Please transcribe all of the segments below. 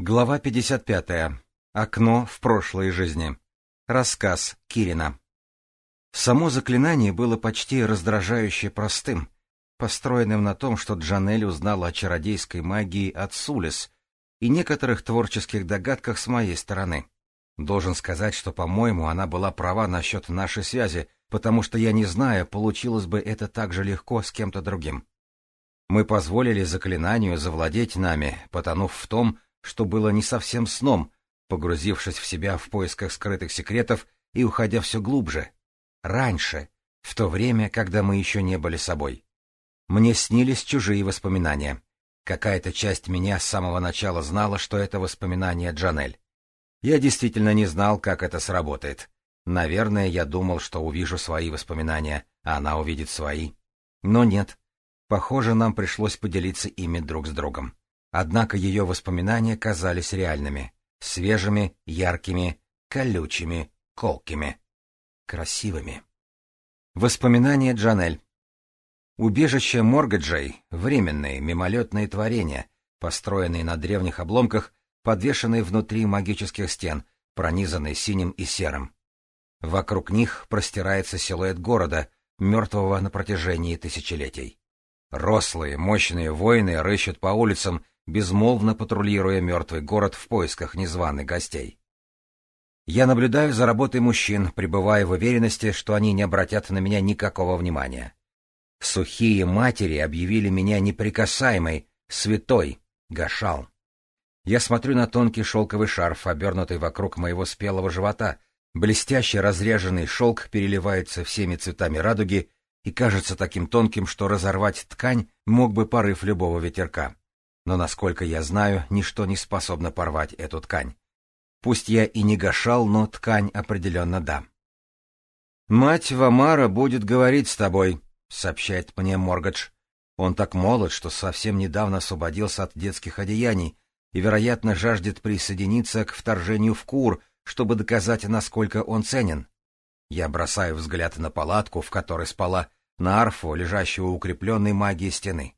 Глава 55. Окно в прошлой жизни. Рассказ Кирина. Само заклинание было почти раздражающе простым, построенным на том, что Джанель узнала о чародейской магии от Сулис и некоторых творческих догадках с моей стороны. Должен сказать, что, по-моему, она была права насчет нашей связи, потому что я не знаю, получилось бы это так же легко с кем-то другим. Мы позволили заклинанию завладеть нами, потонув в том, что было не совсем сном, погрузившись в себя в поисках скрытых секретов и уходя все глубже. Раньше, в то время, когда мы еще не были собой. Мне снились чужие воспоминания. Какая-то часть меня с самого начала знала, что это воспоминания Джанель. Я действительно не знал, как это сработает. Наверное, я думал, что увижу свои воспоминания, а она увидит свои. Но нет. Похоже, нам пришлось поделиться ими друг с другом. Однако ее воспоминания казались реальными, свежими, яркими, колючими, колкими, красивыми. Воспоминания Джанель. Убежище Моргаджей — временные, мимолетные творения, построенные на древних обломках, подвешенные внутри магических стен, пронизанные синим и серым. Вокруг них простирается силуэт города, мертвого на протяжении тысячелетий. Рослые, мощные воины рыщут по улицам, безмолвно патрулируя мертвый город в поисках незваных гостей. Я наблюдаю за работой мужчин, пребывая в уверенности, что они не обратят на меня никакого внимания. Сухие матери объявили меня неприкасаемой, святой, гашал. Я смотрю на тонкий шелковый шарф, обернутый вокруг моего спелого живота. Блестящий разреженный шелк переливается всеми цветами радуги и кажется таким тонким, что разорвать ткань мог бы порыв любого ветерка. Но, насколько я знаю, ничто не способно порвать эту ткань. Пусть я и не гашал, но ткань определенно да. «Мать Вамара будет говорить с тобой», — сообщает мне Моргадж. Он так молод, что совсем недавно освободился от детских одеяний и, вероятно, жаждет присоединиться к вторжению в Кур, чтобы доказать, насколько он ценен. Я бросаю взгляд на палатку, в которой спала, на арфу, лежащую укрепленной магией стены.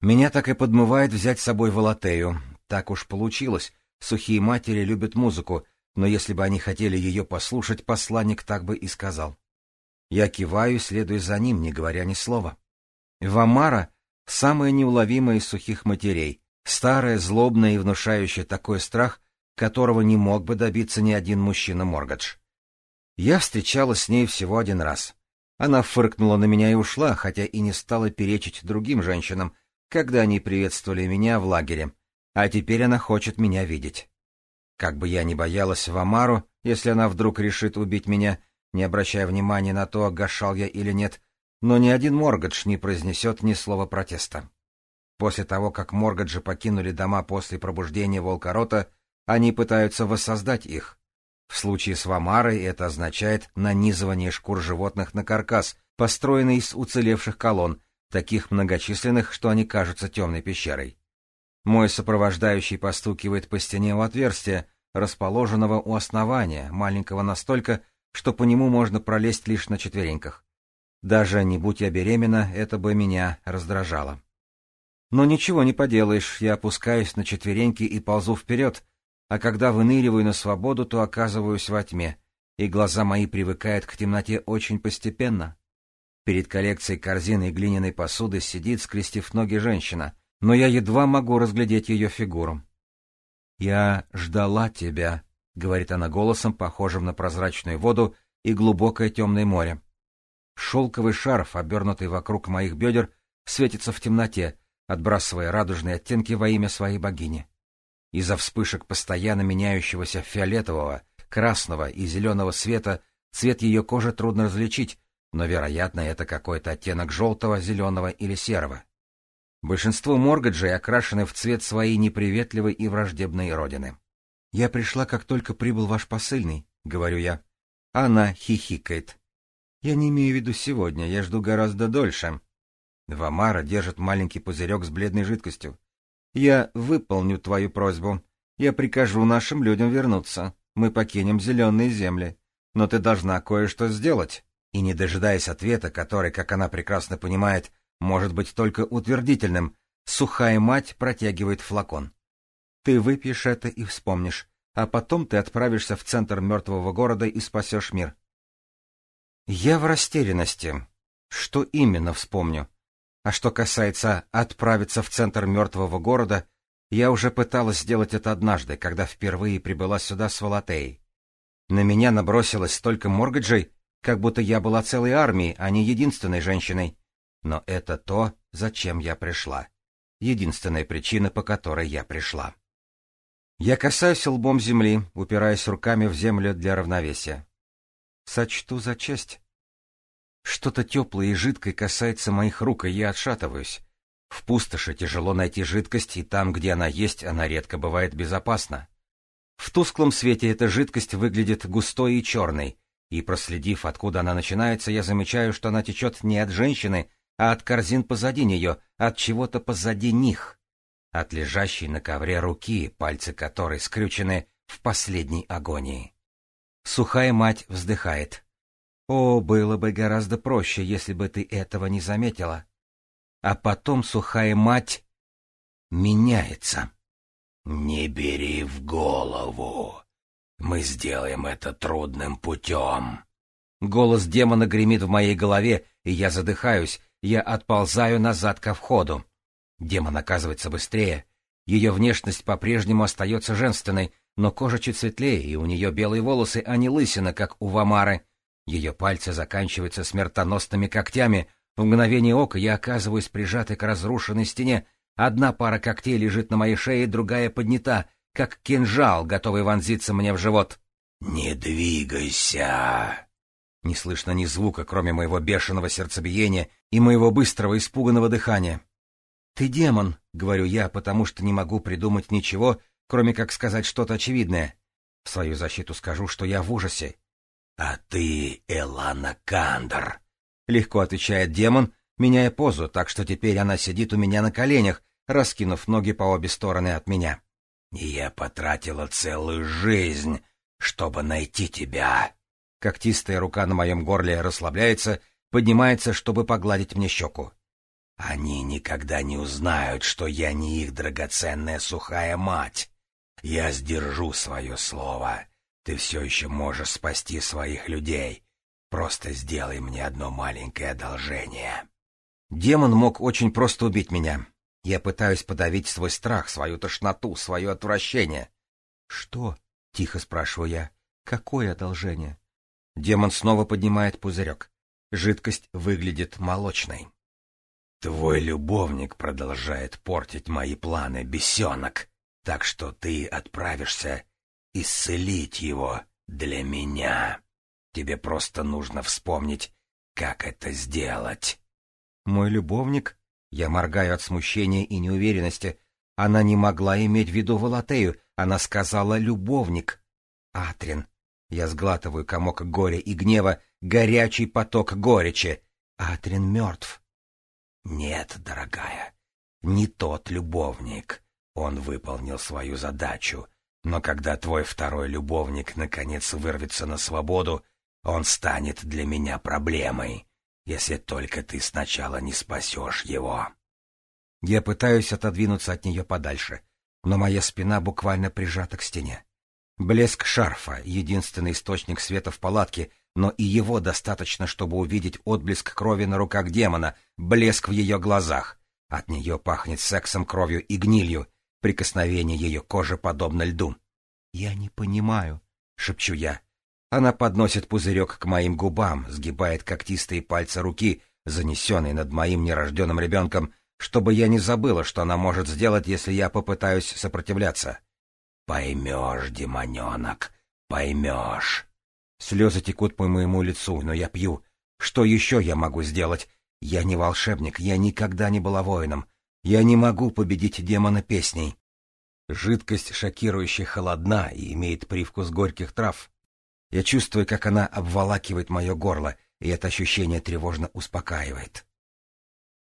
Меня так и подмывает взять с собой Волотею. Так уж получилось. Сухие матери любят музыку, но если бы они хотели ее послушать, посланник так бы и сказал. Я киваю, следуя за ним, не говоря ни слова. Вамара — самая неуловимая из сухих матерей, старая, злобная и внушающая такой страх, которого не мог бы добиться ни один мужчина Моргадж. Я встречалась с ней всего один раз. Она фыркнула на меня и ушла, хотя и не стала перечить другим женщинам — когда они приветствовали меня в лагере, а теперь она хочет меня видеть. Как бы я ни боялась в если она вдруг решит убить меня, не обращая внимания на то, огашал я или нет, но ни один Моргадж не произнесет ни слова протеста. После того, как Моргаджи покинули дома после пробуждения Волкорота, они пытаются воссоздать их. В случае с Вамарой это означает нанизывание шкур животных на каркас, построенный из уцелевших колонн, таких многочисленных, что они кажутся темной пещерой. Мой сопровождающий постукивает по стене у отверстия, расположенного у основания, маленького настолько, что по нему можно пролезть лишь на четвереньках. Даже не будь я беременна, это бы меня раздражало. Но ничего не поделаешь, я опускаюсь на четвереньки и ползу вперед, а когда выныриваю на свободу, то оказываюсь во тьме, и глаза мои привыкают к темноте очень постепенно. Перед коллекцией корзины и глиняной посуды сидит, скрестив ноги, женщина, но я едва могу разглядеть ее фигуру. «Я ждала тебя», — говорит она голосом, похожим на прозрачную воду и глубокое темное море. Шелковый шарф, обернутый вокруг моих бедер, светится в темноте, отбрасывая радужные оттенки во имя своей богини. Из-за вспышек постоянно меняющегося фиолетового, красного и зеленого света цвет ее кожи трудно различить, но, вероятно, это какой-то оттенок желтого, зеленого или серого. Большинство моргаджей окрашены в цвет своей неприветливой и враждебной родины. «Я пришла, как только прибыл ваш посыльный», — говорю я. Она хихикает. «Я не имею в виду сегодня, я жду гораздо дольше». Вамара держит маленький пузырек с бледной жидкостью. «Я выполню твою просьбу. Я прикажу нашим людям вернуться. Мы покинем зеленые земли. Но ты должна кое-что сделать» и, не дожидаясь ответа, который, как она прекрасно понимает, может быть только утвердительным, сухая мать протягивает флакон. Ты выпьешь это и вспомнишь, а потом ты отправишься в центр мертвого города и спасешь мир. Я в растерянности. Что именно вспомню? А что касается отправиться в центр мертвого города, я уже пыталась сделать это однажды, когда впервые прибыла сюда с Волотеей. На меня набросилась столько моргаджей, как будто я была целой армией, а не единственной женщиной. Но это то, зачем я пришла. Единственная причина, по которой я пришла. Я касаюсь лбом земли, упираясь руками в землю для равновесия. Сочту за честь. Что-то теплое и жидкое касается моих рук, и я отшатываюсь. В пустоши тяжело найти жидкость, и там, где она есть, она редко бывает безопасна. В тусклом свете эта жидкость выглядит густой и черной, и проследив, откуда она начинается, я замечаю, что она течет не от женщины, а от корзин позади нее, от чего-то позади них. От лежащей на ковре руки, пальцы которой скрючены в последней агонии. Сухая мать вздыхает. «О, было бы гораздо проще, если бы ты этого не заметила». А потом сухая мать меняется. «Не бери в голову», мы сделаем это трудным путем. Голос демона гремит в моей голове, и я задыхаюсь, я отползаю назад ко входу. Демон оказывается быстрее. Ее внешность по-прежнему остается женственной, но кожа чуть светлее, и у нее белые волосы, а не лысина, как у Вамары. Ее пальцы заканчиваются смертоносными когтями. В мгновение ока я оказываюсь прижатой к разрушенной стене. Одна пара когтей лежит на моей шее, другая поднята — как кинжал, готовый вонзиться мне в живот. «Не двигайся!» Не слышно ни звука, кроме моего бешеного сердцебиения и моего быстрого испуганного дыхания. «Ты демон», — говорю я, потому что не могу придумать ничего, кроме как сказать что-то очевидное. В свою защиту скажу, что я в ужасе. «А ты Элана Кандер», — легко отвечает демон, меняя позу, так что теперь она сидит у меня на коленях, раскинув ноги по обе стороны от меня. И Я потратила целую жизнь, чтобы найти тебя. Когтистая рука на моем горле расслабляется, поднимается, чтобы погладить мне щеку. Они никогда не узнают, что я не их драгоценная сухая мать. Я сдержу свое слово. Ты все еще можешь спасти своих людей. Просто сделай мне одно маленькое одолжение. Демон мог очень просто убить меня. Я пытаюсь подавить свой страх, свою тошноту, свое отвращение. — Что? — тихо спрашиваю я. — Какое одолжение? Демон снова поднимает пузырек. Жидкость выглядит молочной. — Твой любовник продолжает портить мои планы, бесенок, так что ты отправишься исцелить его для меня. Тебе просто нужно вспомнить, как это сделать. — Мой любовник? Я моргаю от смущения и неуверенности. Она не могла иметь в виду Волотею, она сказала «любовник». Атрин. Я сглатываю комок горя и гнева, горячий поток горечи. Атрин мертв. Нет, дорогая, не тот любовник. Он выполнил свою задачу. Но когда твой второй любовник наконец вырвется на свободу, он станет для меня проблемой если только ты сначала не спасешь его. Я пытаюсь отодвинуться от нее подальше, но моя спина буквально прижата к стене. Блеск шарфа — единственный источник света в палатке, но и его достаточно, чтобы увидеть отблеск крови на руках демона, блеск в ее глазах. От нее пахнет сексом, кровью и гнилью, прикосновение ее кожи подобно льду. — Я не понимаю, — шепчу я. Она подносит пузырек к моим губам, сгибает когтистые пальцы руки, занесенные над моим нерожденным ребенком, чтобы я не забыла, что она может сделать, если я попытаюсь сопротивляться. «Поймешь, демоненок, поймешь!» Слезы текут по моему лицу, но я пью. Что еще я могу сделать? Я не волшебник, я никогда не была воином. Я не могу победить демона песней. Жидкость шокирующе холодна и имеет привкус горьких трав. Я чувствую, как она обволакивает мое горло, и это ощущение тревожно успокаивает.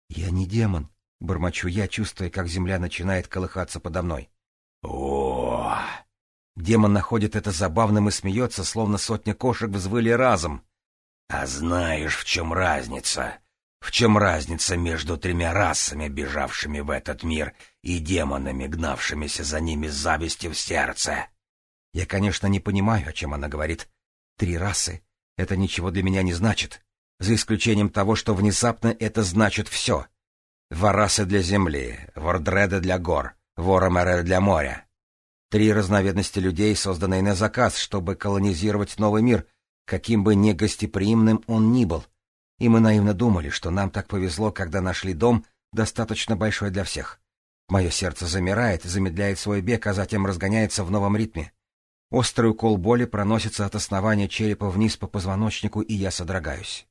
«Я не демон», — бормочу я, чувствуя, как земля начинает колыхаться подо мной. о Демон находит это забавным и смеется, словно сотня кошек взвыли разом. «А знаешь, в чем разница? В чем разница между тремя расами, бежавшими в этот мир, и демонами, гнавшимися за ними с завистью в сердце?» Я, конечно, не понимаю, о чем она говорит. Три расы — это ничего для меня не значит, за исключением того, что внезапно это значит все. Варасы для земли, вордреды для гор, воромеры для моря. Три разновидности людей, созданные на заказ, чтобы колонизировать новый мир, каким бы негостеприимным он ни был. И мы наивно думали, что нам так повезло, когда нашли дом, достаточно большой для всех. Мое сердце замирает, замедляет свой бег, а затем разгоняется в новом ритме. Острый укол боли проносится от основания черепа вниз по позвоночнику, и я содрогаюсь.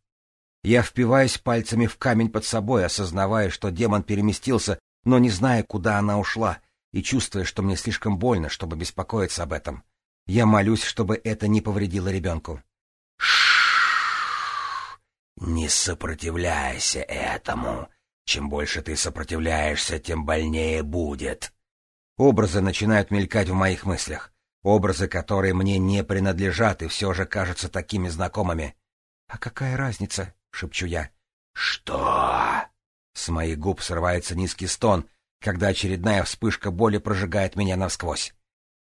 Я впиваюсь пальцами в камень под собой, осознавая, что демон переместился, но не зная, куда она ушла, и чувствуя, что мне слишком больно, чтобы беспокоиться об этом. Я молюсь, чтобы это не повредило ребенку. Не сопротивляйся этому. Чем больше ты сопротивляешься, тем больнее будет. Образы начинают мелькать в моих мыслях. Образы, которые мне не принадлежат и все же кажутся такими знакомыми. — А какая разница? — шепчу я. — Что? С моих губ срывается низкий стон, когда очередная вспышка боли прожигает меня насквозь.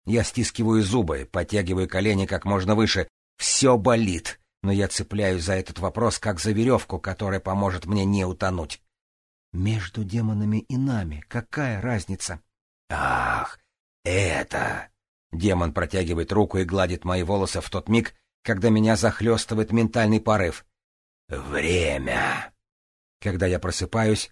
Я стискиваю зубы, подтягиваю колени как можно выше. Все болит, но я цепляюсь за этот вопрос как за веревку, которая поможет мне не утонуть. Между демонами и нами какая разница? Ах, это... Демон протягивает руку и гладит мои волосы в тот миг, когда меня захлестывает ментальный порыв. Время! Когда я просыпаюсь,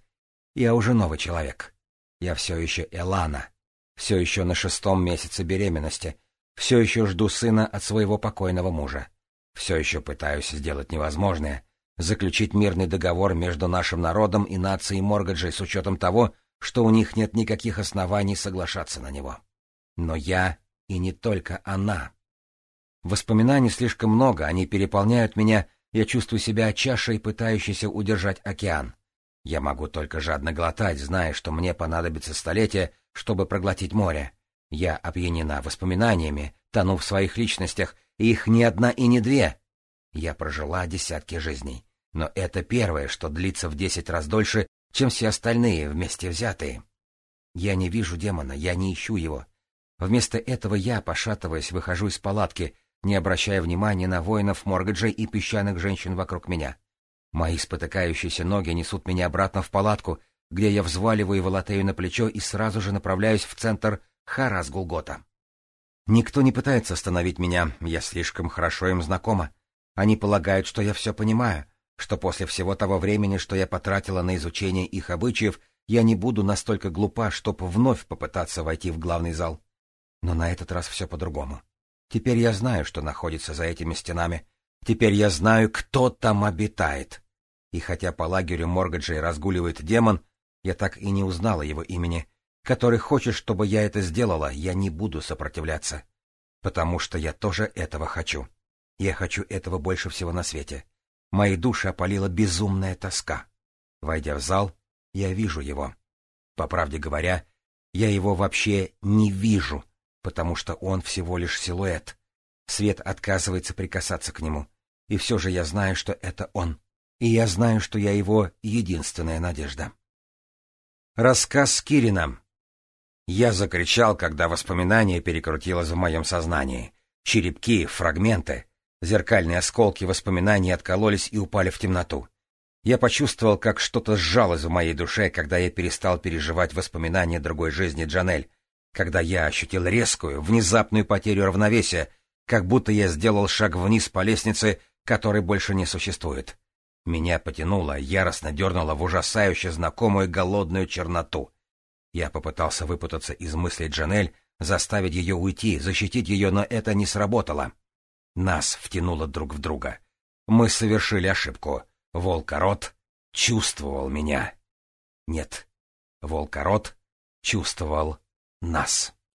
я уже новый человек. Я все еще Элана, все еще на шестом месяце беременности, все еще жду сына от своего покойного мужа. Все еще пытаюсь сделать невозможное — заключить мирный договор между нашим народом и нацией Моргаджей с учетом того, что у них нет никаких оснований соглашаться на него. Но я и не только она. Воспоминаний слишком много, они переполняют меня, я чувствую себя чашей, пытающейся удержать океан. Я могу только жадно глотать, зная, что мне понадобится столетие, чтобы проглотить море. Я опьянена воспоминаниями, тону в своих личностях, и их ни одна и не две. Я прожила десятки жизней, но это первое, что длится в десять раз дольше, чем все остальные вместе взятые. Я не вижу демона, я не ищу его, Вместо этого я, пошатываясь, выхожу из палатки, не обращая внимания на воинов Моргаджа и песчаных женщин вокруг меня. Мои спотыкающиеся ноги несут меня обратно в палатку, где я взваливаю Волотею на плечо и сразу же направляюсь в центр Харас Гулгота. Никто не пытается остановить меня, я слишком хорошо им знакома. Они полагают, что я все понимаю, что после всего того времени, что я потратила на изучение их обычаев, я не буду настолько глупа, чтобы вновь попытаться войти в главный зал. Но на этот раз все по-другому. Теперь я знаю, что находится за этими стенами. Теперь я знаю, кто там обитает. И хотя по лагерю Моргаджи разгуливает демон, я так и не узнала его имени. Который хочет, чтобы я это сделала, я не буду сопротивляться. Потому что я тоже этого хочу. Я хочу этого больше всего на свете. Мои души опалила безумная тоска. Войдя в зал, я вижу его. По правде говоря, я его вообще не вижу — потому что он всего лишь силуэт. Свет отказывается прикасаться к нему. И все же я знаю, что это он. И я знаю, что я его единственная надежда. Рассказ Кирина. Я закричал, когда воспоминание перекрутилось в моем сознании. Черепки, фрагменты, зеркальные осколки воспоминаний откололись и упали в темноту. Я почувствовал, как что-то сжалось в моей душе, когда я перестал переживать воспоминания другой жизни Джанель, когда я ощутил резкую, внезапную потерю равновесия, как будто я сделал шаг вниз по лестнице, которой больше не существует. Меня потянуло, яростно дернуло в ужасающе знакомую голодную черноту. Я попытался выпутаться из мыслей Джанель, заставить ее уйти, защитить ее, но это не сработало. Нас втянуло друг в друга. Мы совершили ошибку. Волкорот чувствовал меня. Нет, волкорот чувствовал нас.